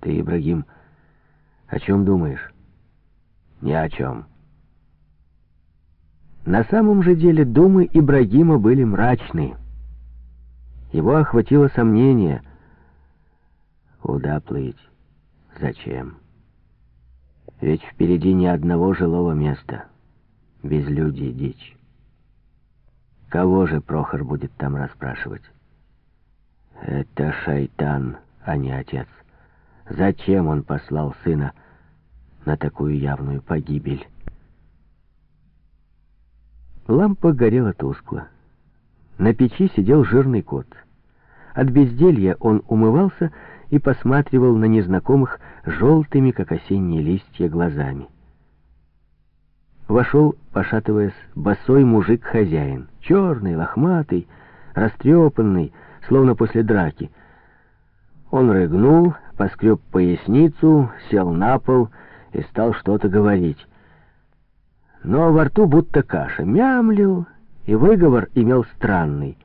Ты, Ибрагим, о чем думаешь? Ни о чем. На самом же деле думы Ибрагима были мрачны. Его охватило сомнение. Куда плыть? Зачем? Ведь впереди ни одного жилого места. Безлюдье, дичь. Кого же Прохор будет там расспрашивать? Это шайтан, а не отец. Зачем он послал сына на такую явную погибель? Лампа горела тускло. На печи сидел жирный кот. От безделья он умывался и посматривал на незнакомых желтыми, как осенние листья, глазами. Вошел, пошатываясь, босой мужик-хозяин, черный, лохматый, растрепанный, словно после драки. Он рыгнул, поскреб поясницу, сел на пол и стал что-то говорить но во рту будто каша, мямлил, и выговор имел странный.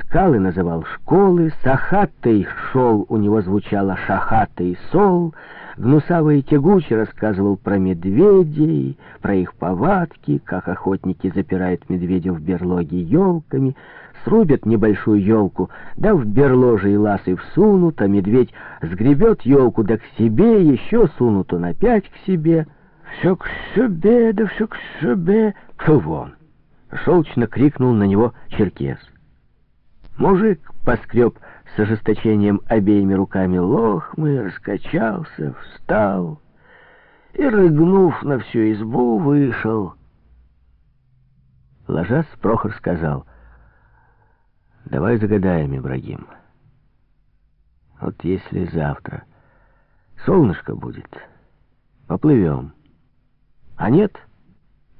Скалы называл школы, сахатый шел, у него звучало шахатый сол, гнусавый тягучий рассказывал про медведей, про их повадки, как охотники запирают медведя в берлоге елками, срубят небольшую елку, да в берложе и ласы всунут, а медведь сгребет елку да к себе, еще сунут он опять к себе — «Все к себе, да все к себе!» «Фу вон!» — желчно крикнул на него черкес. Мужик поскреб с ожесточением обеими руками лохмы, раскачался, встал и, рыгнув на всю избу, вышел. Ложась, Прохор сказал, «Давай загадаем, Ибрагим. Вот если завтра солнышко будет, поплывем». А нет,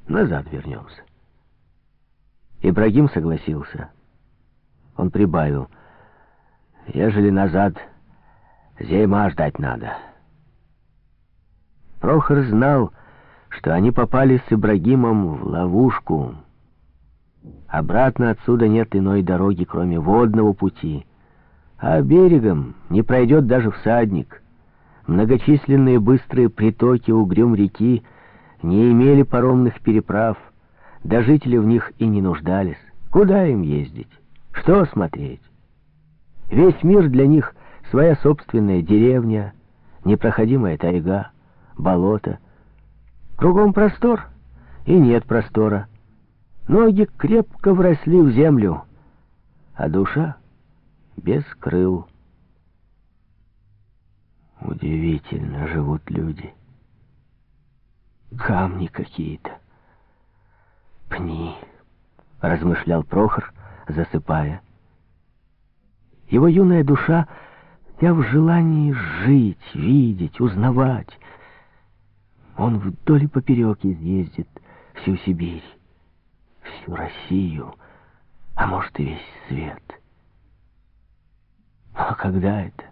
назад вернемся. Ибрагим согласился. Он прибавил. Ежели назад, зима ждать надо. Прохор знал, что они попали с Ибрагимом в ловушку. Обратно отсюда нет иной дороги, кроме водного пути. А берегом не пройдет даже всадник. Многочисленные быстрые притоки угрюм реки — не имели паромных переправ, да жители в них и не нуждались. Куда им ездить? Что смотреть? Весь мир для них своя собственная деревня, непроходимая тайга, болото. Кругом простор, и нет простора. Ноги крепко вросли в землю, а душа без крыл. Удивительно живут люди камни какие-то. Пни, размышлял Прохор, засыпая. Его юная душа вся в желании жить, видеть, узнавать. Он вдоль и поперек изъездит всю Сибирь, всю Россию, а может и весь свет. А когда это?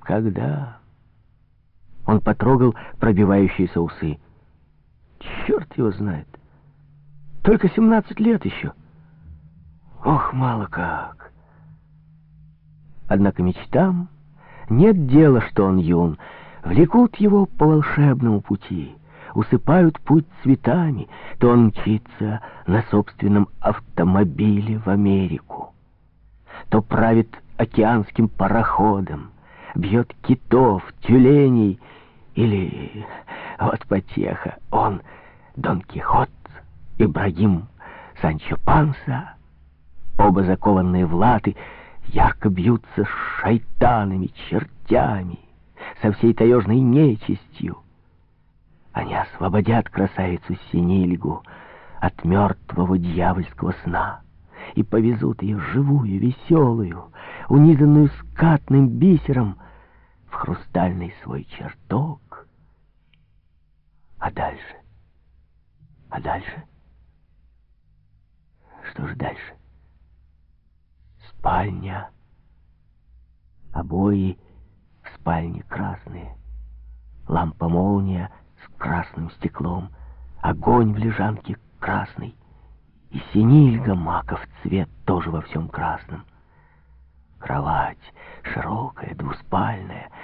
Когда? Он потрогал пробивающиеся усы. Черт его знает. Только семнадцать лет еще. Ох, мало как. Однако мечтам нет дела, что он юн. Влекут его по волшебному пути, усыпают путь цветами, то он мчится на собственном автомобиле в Америку, то правит океанским пароходом, бьет китов, тюленей или, вот потеха, он Дон Кихот, Ибрагим Санчо Панса, оба закованные в латы, ярко бьются с шайтанами, чертями, со всей таежной нечистью. Они освободят красавицу Синельгу от мертвого дьявольского сна и повезут ее живую, веселую, унизанную скатным бисером в хрустальный свой чертог. А дальше? А дальше? Что же дальше? Спальня. Обои в спальне красные. Лампа-молния с красным стеклом. Огонь в лежанке красный. И синильга маков цвет тоже во всем красном. Кровать широкая, двуспальная,